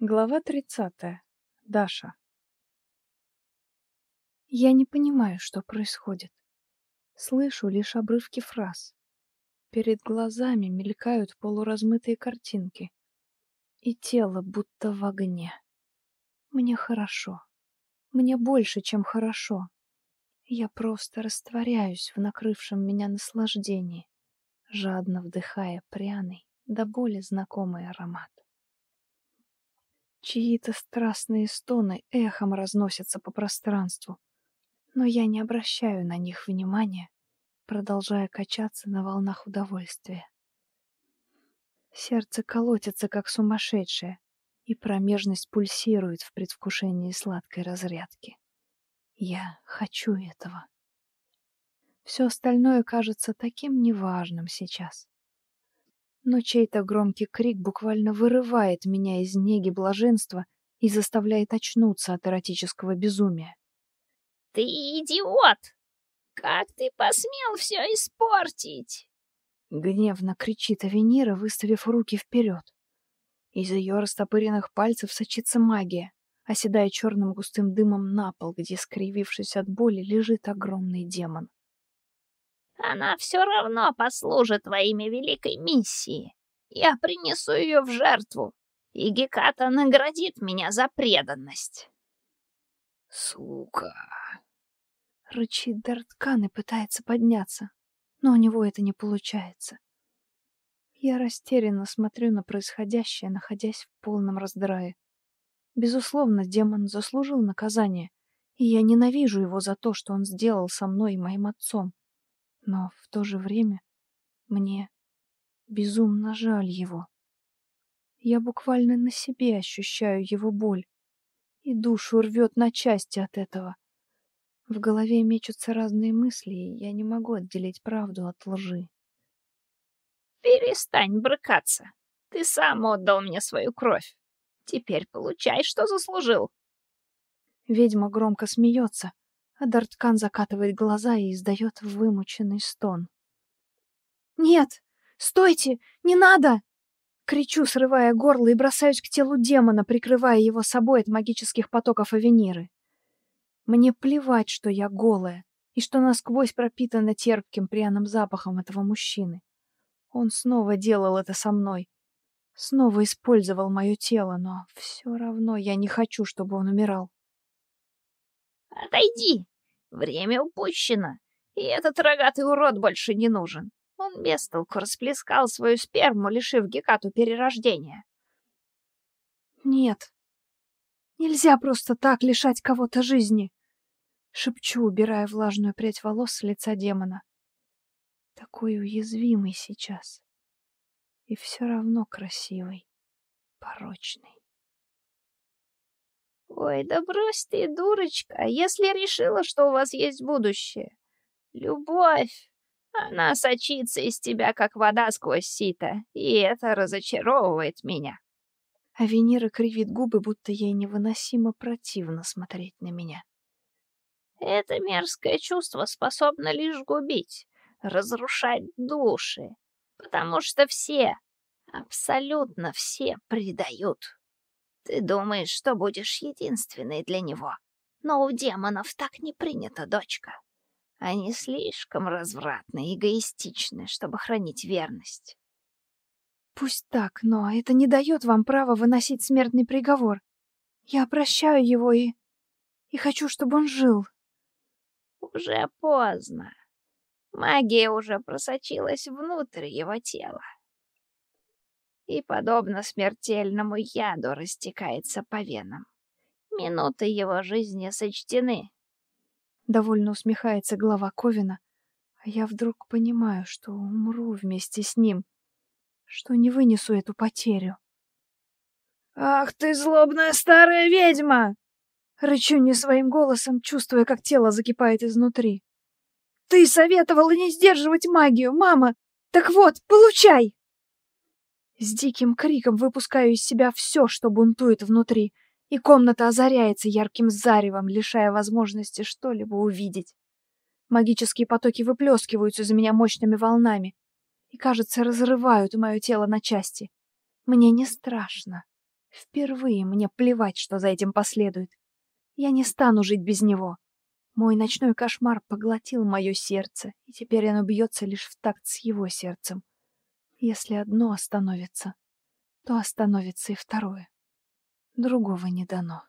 Глава 30. Даша. Я не понимаю, что происходит. Слышу лишь обрывки фраз. Перед глазами мелькают полуразмытые картинки. И тело будто в огне. Мне хорошо. Мне больше, чем хорошо. Я просто растворяюсь в накрывшем меня наслаждении, жадно вдыхая пряный, до боли знакомый аромат. Чьи-то страстные стоны эхом разносятся по пространству, но я не обращаю на них внимания, продолжая качаться на волнах удовольствия. Сердце колотится, как сумасшедшее, и промежность пульсирует в предвкушении сладкой разрядки. Я хочу этого. Все остальное кажется таким неважным сейчас но чей-то громкий крик буквально вырывает меня из неги блаженства и заставляет очнуться от эротического безумия. «Ты идиот! Как ты посмел все испортить?» Гневно кричит Авенира, выставив руки вперед. Из ее растопыренных пальцев сочится магия, оседая черным густым дымом на пол, где, скривившись от боли, лежит огромный демон. Она все равно послужит во имя великой миссии. Я принесу ее в жертву, и Геката наградит меня за преданность. Сука! Рычит Дарткан и пытается подняться, но у него это не получается. Я растерянно смотрю на происходящее, находясь в полном раздрае. Безусловно, демон заслужил наказание, и я ненавижу его за то, что он сделал со мной и моим отцом. Но в то же время мне безумно жаль его. Я буквально на себе ощущаю его боль, и душу рвет на части от этого. В голове мечутся разные мысли, и я не могу отделить правду от лжи. «Перестань брыкаться. Ты сам отдал мне свою кровь. Теперь получай, что заслужил». Ведьма громко смеется, Дарткан закатывает глаза и издает вымученный стон. «Нет! Стойте! Не надо!» Кричу, срывая горло, и бросаюсь к телу демона, прикрывая его собой от магических потоков Авениры. Мне плевать, что я голая, и что насквозь пропитана терпким пряным запахом этого мужчины. Он снова делал это со мной. Снова использовал мое тело, но все равно я не хочу, чтобы он умирал. Отойди! Время упущено, и этот рогатый урод больше не нужен. Он без толку расплескал свою сперму, лишив Гекату перерождения. Нет, нельзя просто так лишать кого-то жизни. Шепчу, убирая влажную прядь волос с лица демона. Такой уязвимый сейчас. И все равно красивый, порочный. Ой, да брось ты, дурочка, если решила, что у вас есть будущее. Любовь, она сочится из тебя, как вода сквозь сито, и это разочаровывает меня. А Венера кривит губы, будто ей невыносимо противно смотреть на меня. Это мерзкое чувство способно лишь губить, разрушать души, потому что все, абсолютно все предают. Ты думаешь, что будешь единственной для него. Но у демонов так не принято, дочка. Они слишком развратны и эгоистичны, чтобы хранить верность. Пусть так, но это не дает вам права выносить смертный приговор. Я прощаю его и... и хочу, чтобы он жил. Уже поздно. Магия уже просочилась внутрь его тела и, подобно смертельному яду, растекается по венам. Минуты его жизни сочтены. Довольно усмехается глава Ковина, а я вдруг понимаю, что умру вместе с ним, что не вынесу эту потерю. «Ах ты, злобная старая ведьма!» Рычу не своим голосом, чувствуя, как тело закипает изнутри. «Ты советовала не сдерживать магию, мама! Так вот, получай!» С диким криком выпускаю из себя все, что бунтует внутри, и комната озаряется ярким заревом, лишая возможности что-либо увидеть. Магические потоки выплескиваются за меня мощными волнами и, кажется, разрывают мое тело на части. Мне не страшно. Впервые мне плевать, что за этим последует. Я не стану жить без него. Мой ночной кошмар поглотил мое сердце, и теперь оно бьется лишь в такт с его сердцем. Если одно остановится, то остановится и второе. Другого не дано.